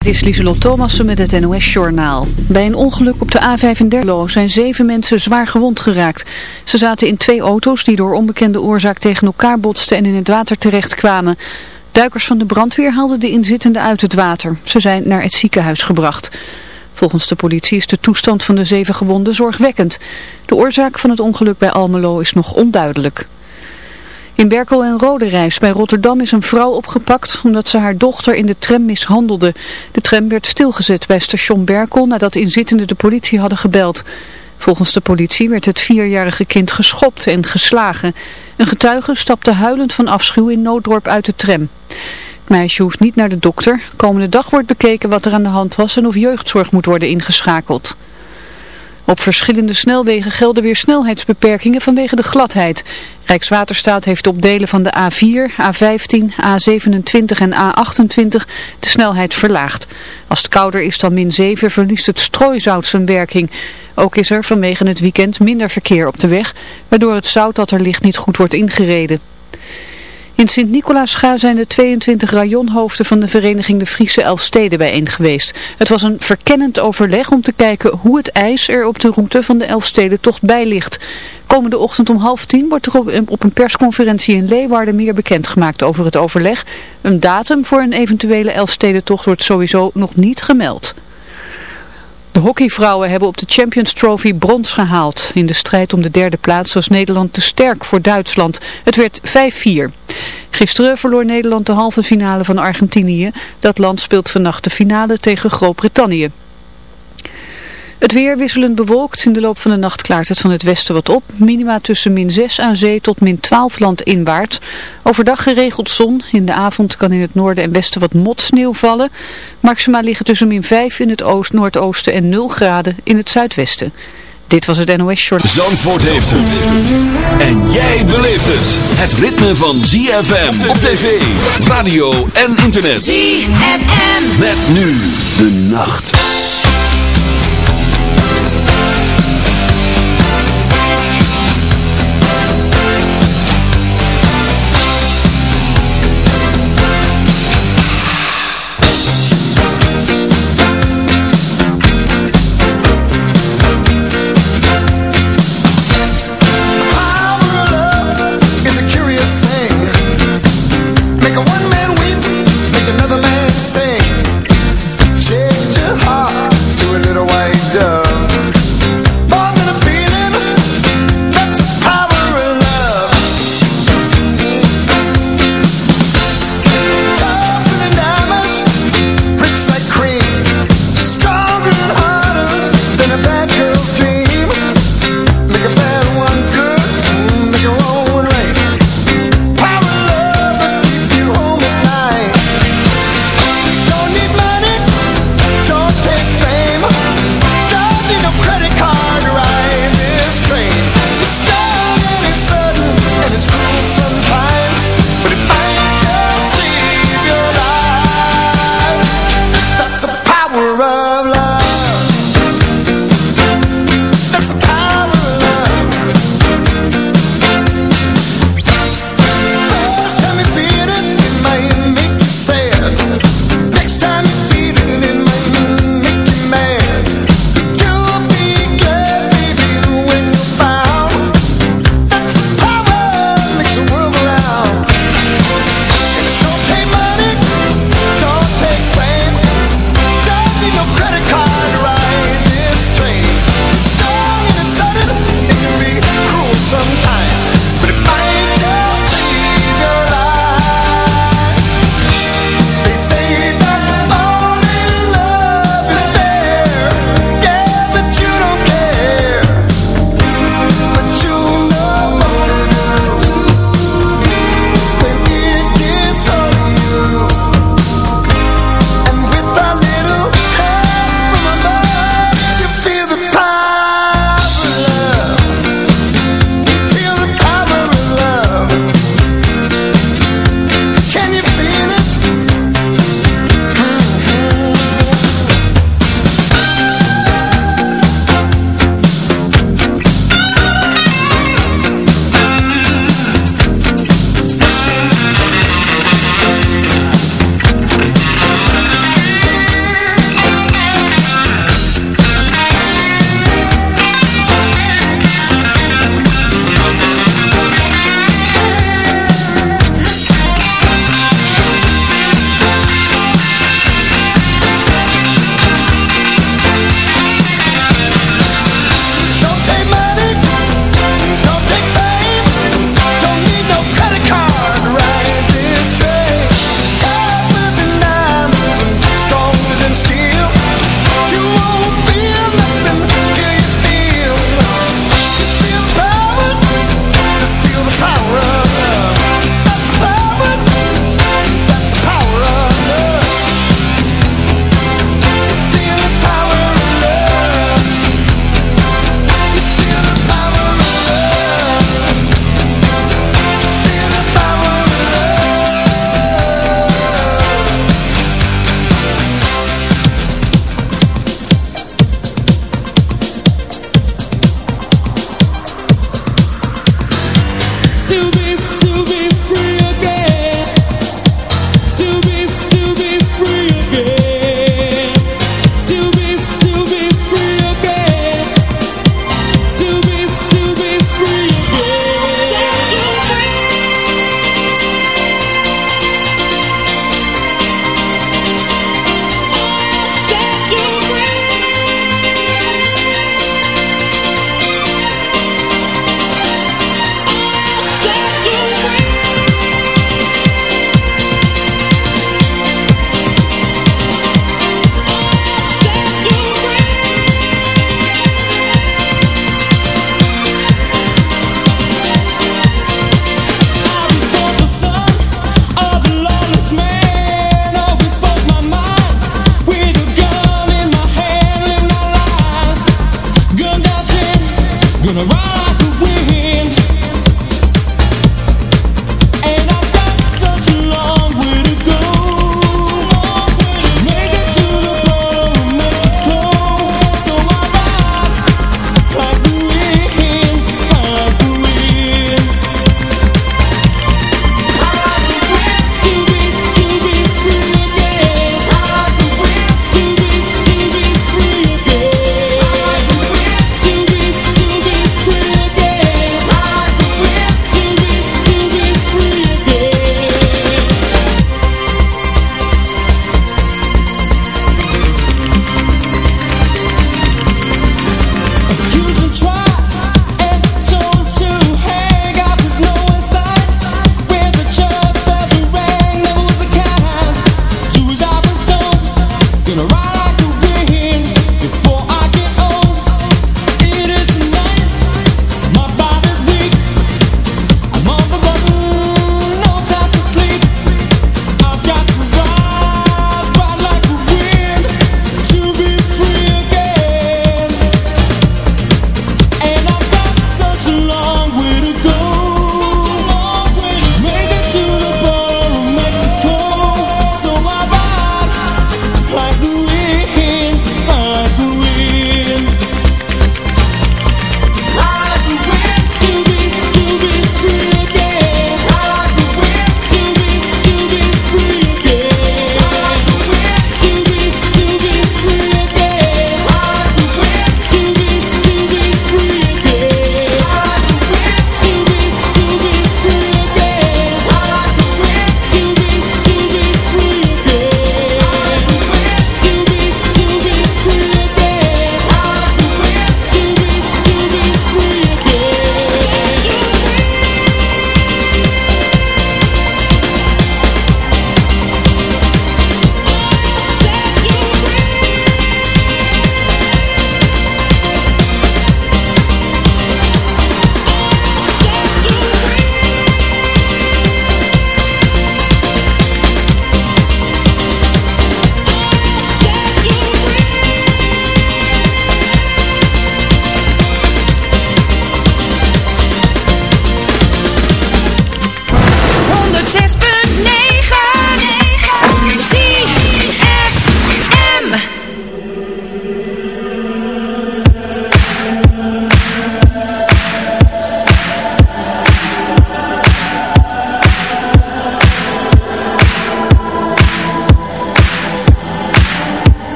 Het is Lieselot Thomassen met het NOS-journaal. Bij een ongeluk op de A35 zijn zeven mensen zwaar gewond geraakt. Ze zaten in twee auto's die door onbekende oorzaak tegen elkaar botsten en in het water terechtkwamen. Duikers van de brandweer haalden de inzittenden uit het water. Ze zijn naar het ziekenhuis gebracht. Volgens de politie is de toestand van de zeven gewonden zorgwekkend. De oorzaak van het ongeluk bij Almelo is nog onduidelijk. In Berkel en Roderijs bij Rotterdam is een vrouw opgepakt omdat ze haar dochter in de tram mishandelde. De tram werd stilgezet bij station Berkel nadat inzittenden de politie hadden gebeld. Volgens de politie werd het vierjarige kind geschopt en geslagen. Een getuige stapte huilend van afschuw in Nooddorp uit de tram. Het meisje hoeft niet naar de dokter. Komende dag wordt bekeken wat er aan de hand was en of jeugdzorg moet worden ingeschakeld. Op verschillende snelwegen gelden weer snelheidsbeperkingen vanwege de gladheid. Rijkswaterstaat heeft op delen van de A4, A15, A27 en A28 de snelheid verlaagd. Als het kouder is dan min 7 verliest het strooizout zijn werking. Ook is er vanwege het weekend minder verkeer op de weg, waardoor het zout dat er ligt niet goed wordt ingereden. In Sint-Nicolaasga zijn de 22 rajonhoofden van de vereniging de Friese Elfsteden bijeen geweest. Het was een verkennend overleg om te kijken hoe het ijs er op de route van de Elfstedentocht bij ligt. Komende ochtend om half tien wordt er op een persconferentie in Leeuwarden meer bekendgemaakt over het overleg. Een datum voor een eventuele Elfstedentocht wordt sowieso nog niet gemeld. De hockeyvrouwen hebben op de Champions Trophy brons gehaald. In de strijd om de derde plaats was Nederland te sterk voor Duitsland. Het werd 5-4. Gisteren verloor Nederland de halve finale van Argentinië. Dat land speelt vannacht de finale tegen Groot-Brittannië. Het weer wisselend bewolkt. In de loop van de nacht klaart het van het westen wat op. Minima tussen min 6 aan zee tot min 12 landinwaarts. Overdag geregeld zon. In de avond kan in het noorden en westen wat motsneeuw vallen. Maxima liggen tussen min 5 in het oost, noordoosten en 0 graden in het zuidwesten. Dit was het NOS Short. Zandvoort heeft het. En jij beleeft het. Het ritme van ZFM op tv, radio en internet. ZFM. Met nu de nacht.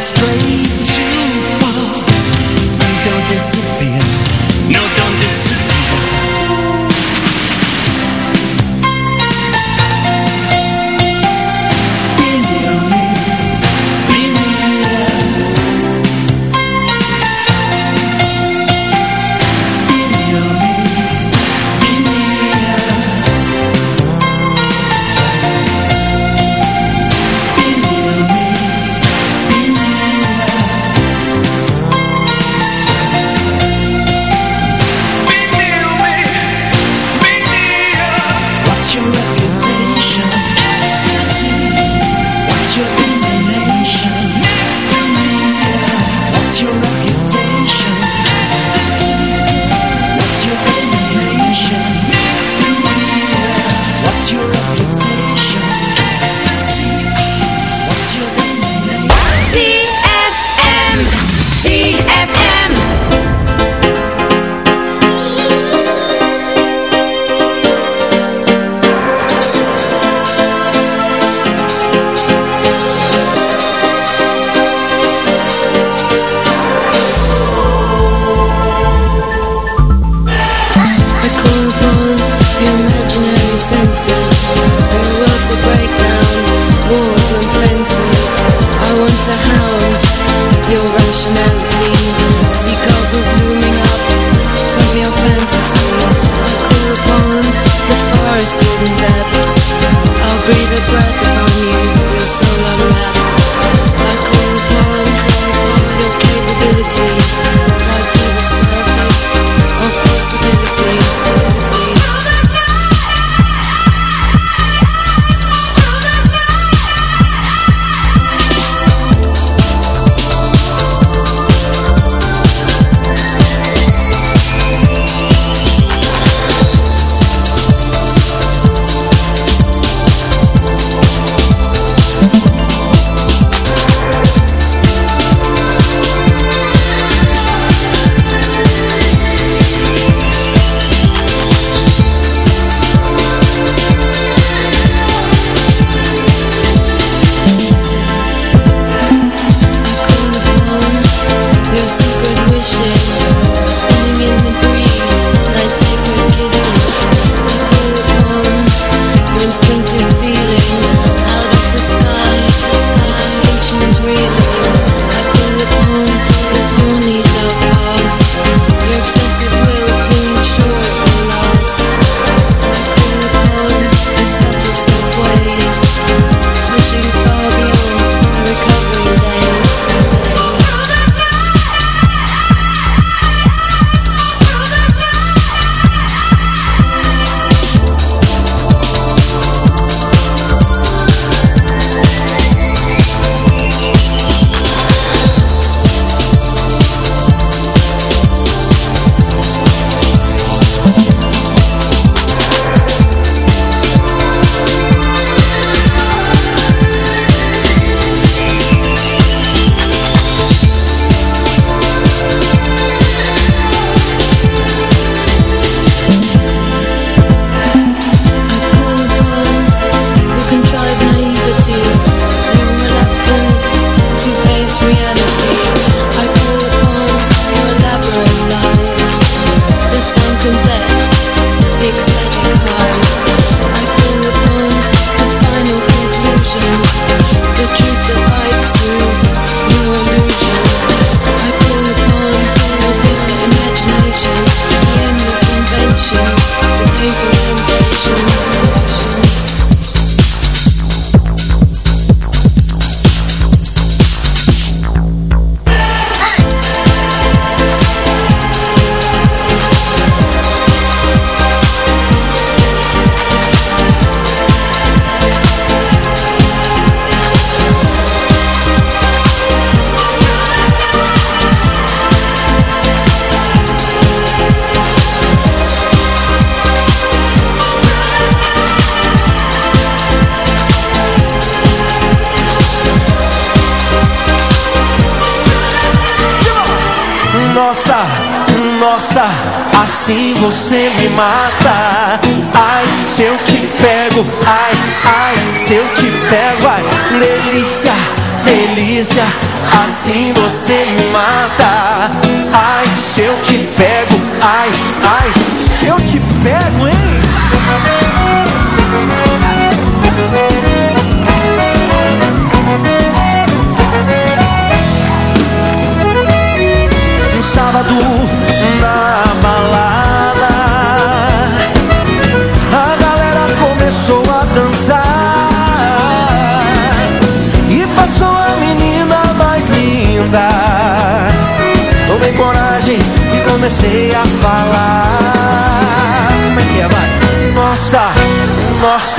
You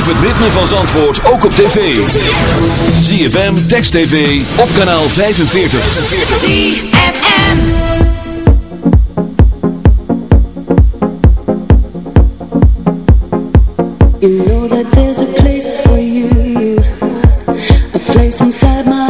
Beleef het ritme van Zandvoort ook op tv. ZFM, Text TV, op kanaal 45. ZFM. You know that place inside my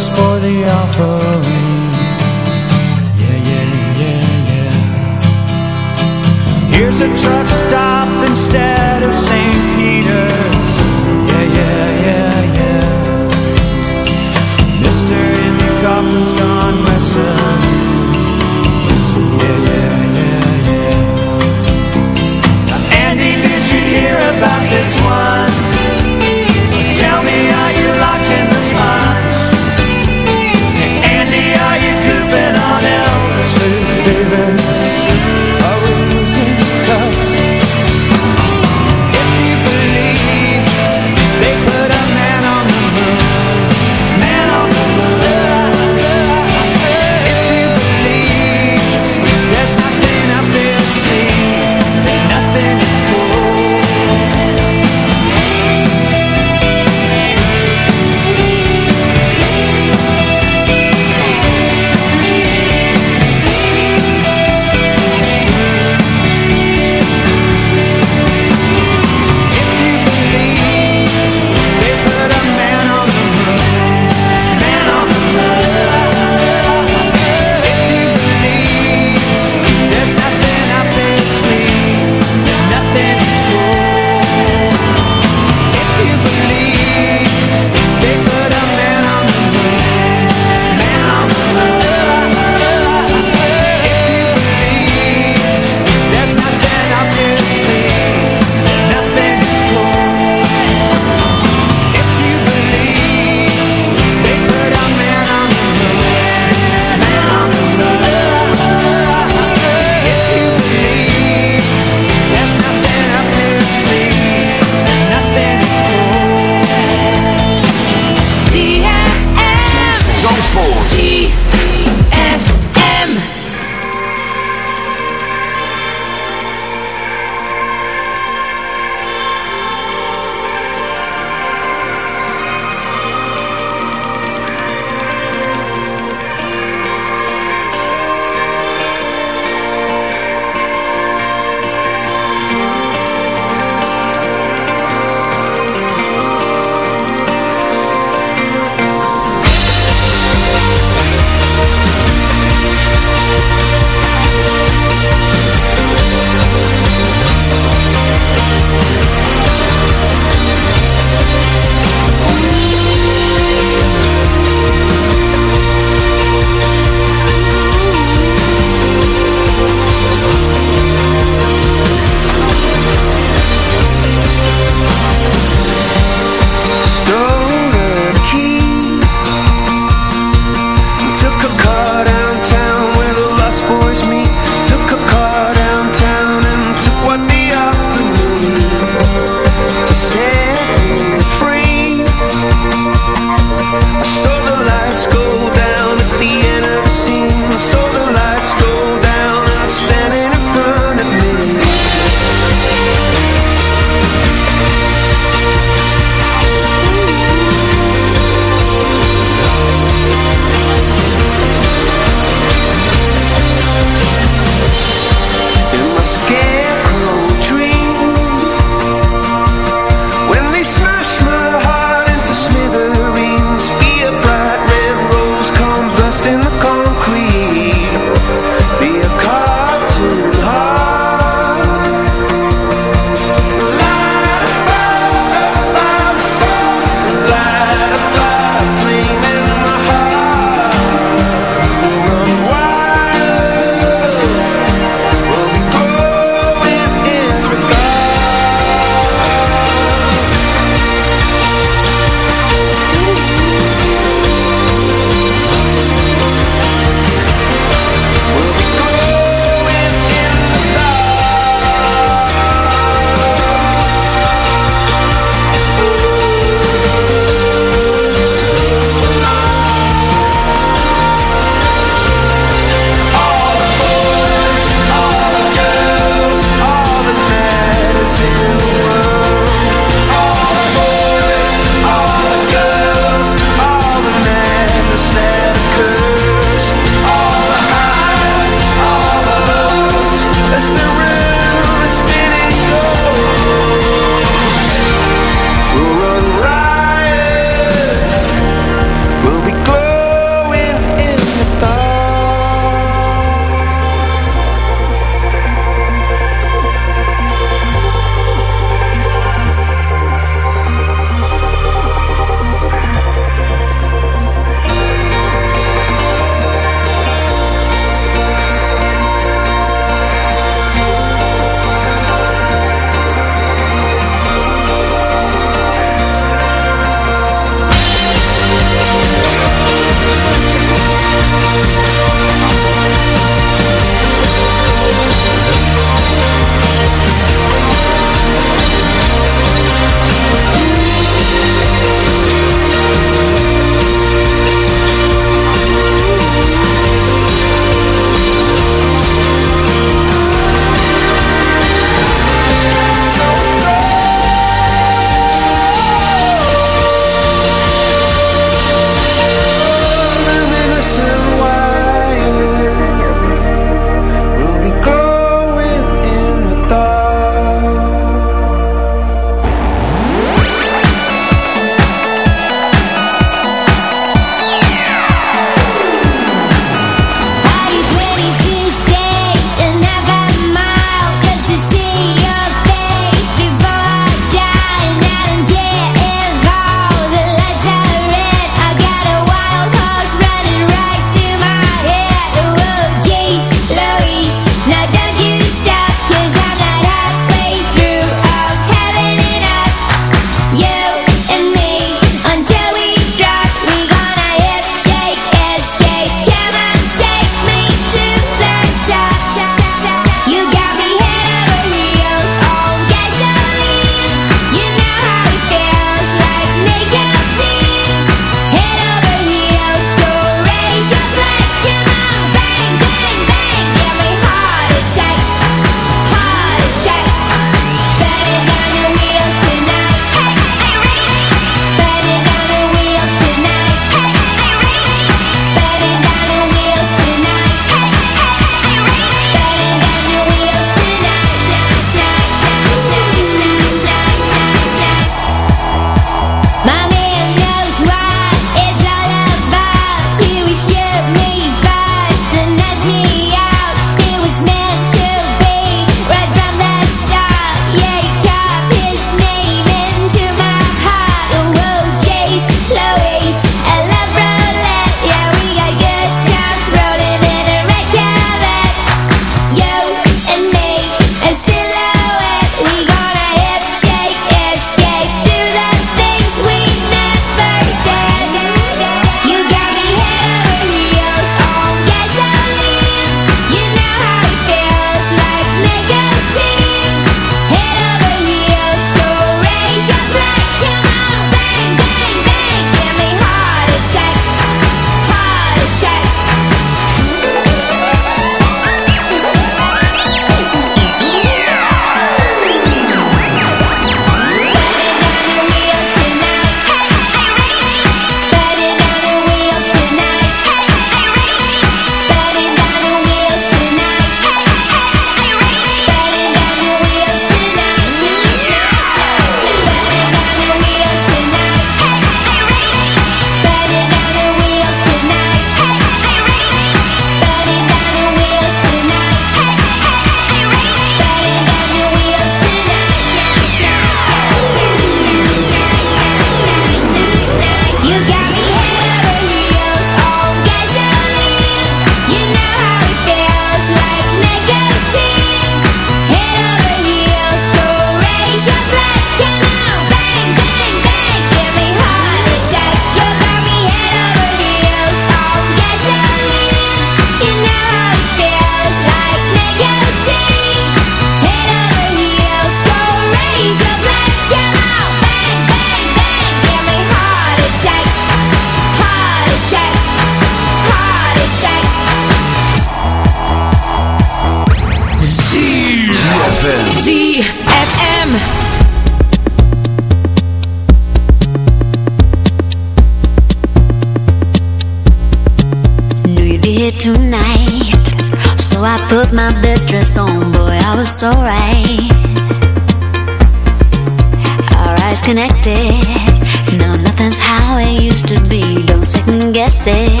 disconnected. No, nothing's how it used to be. Don't second guess it.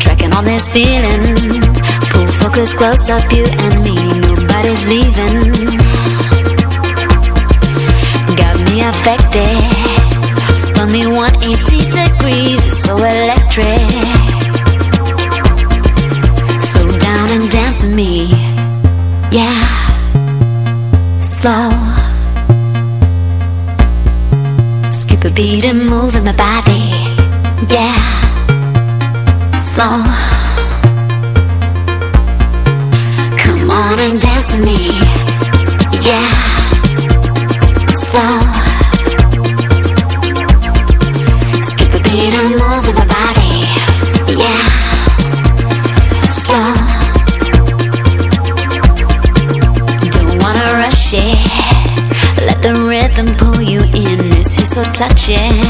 Tracking on this feeling. Pull focus close up, you and me. Nobody's leaving. Got me affected. Spun me 180 degrees. It's so electric. my body. Yeah, slow. Come on and dance with me. Yeah, slow. Skip a beat and move with my body. Yeah, slow. Don't wanna rush it. Let the rhythm pull you in. This is so touching.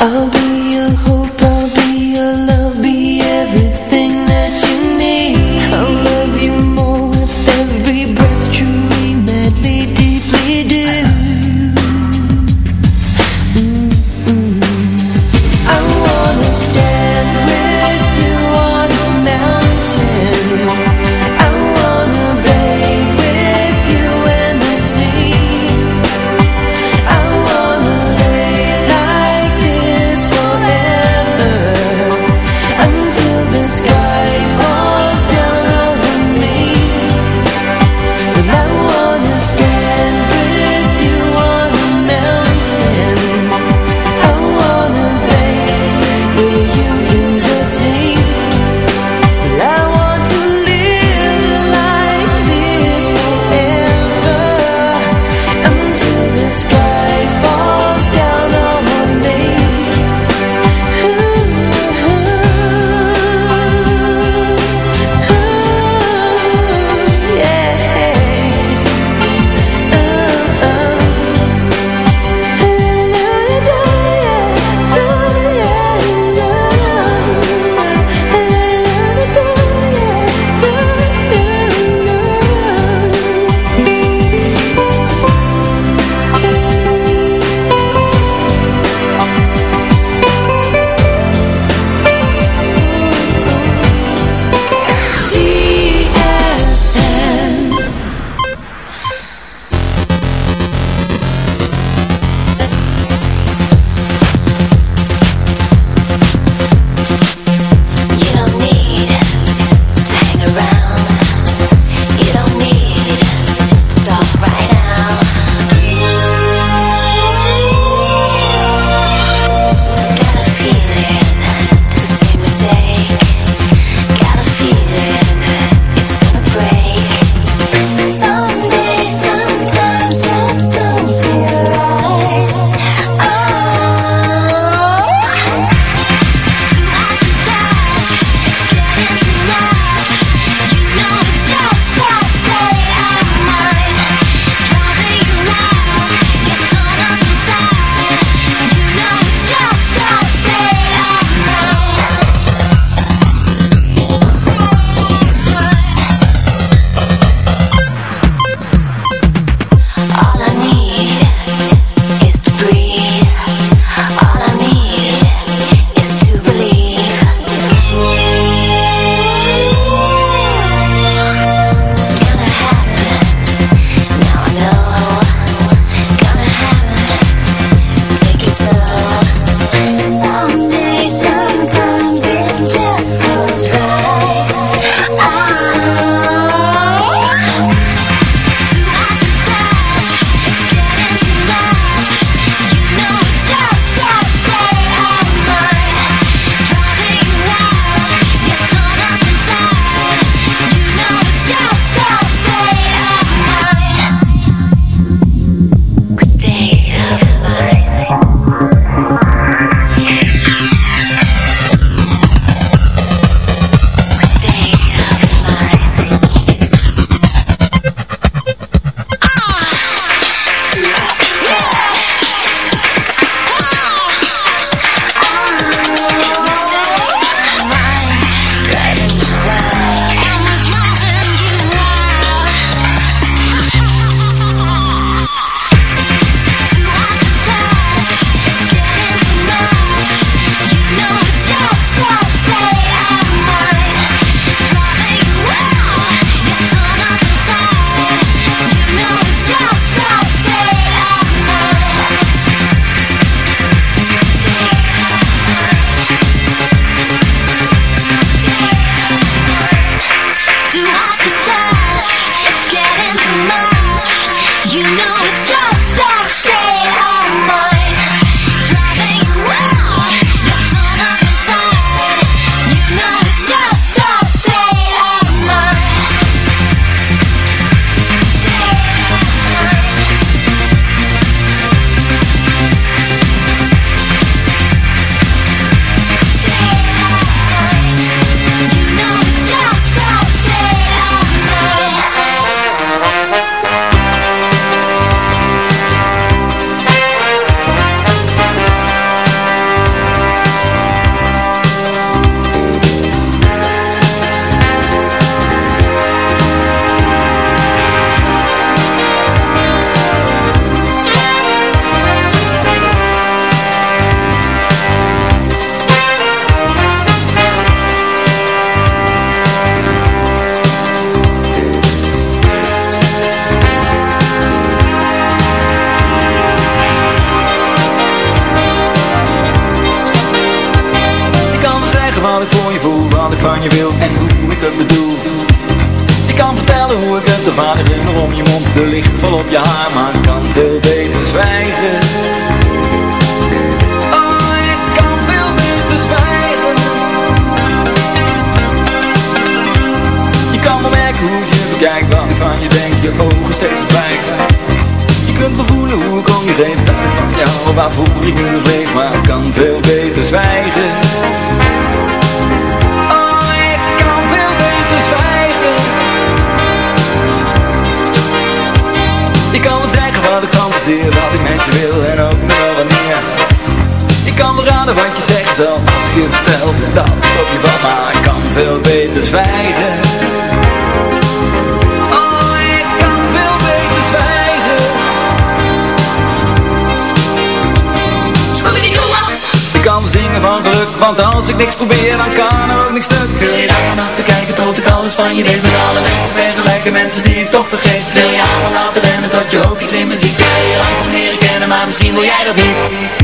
I'll be vertellen hoe ik het, de vader om je mond De licht vol op je haar, maar ik kan veel beter zwijgen. Oh, ik kan veel beter zwijgen. Je kan wel merken hoe je bekijkt wat ik van je denk Je ogen steeds verdwijgen Je kunt wel voelen hoe ik om je geef Dat ik van jou waarvoor ik nu leef Maar ik kan veel beter zwijgen wat ik fantaseer, wat ik met je wil en ook nog wel wanneer Ik kan me raden wat je zegt zo als ik je vertel dat ik op je val Maar kan veel beter zwijgen van want als ik niks probeer dan kan er ook niks stuk. Wil je daar achter kijken tot ik alles van je weet. Met alle mensen vergelijken, mensen die ik toch vergeet. Wil je allemaal laten rennen tot je ook iets in me ziet Wil je langzaam leren kennen, maar misschien wil jij dat niet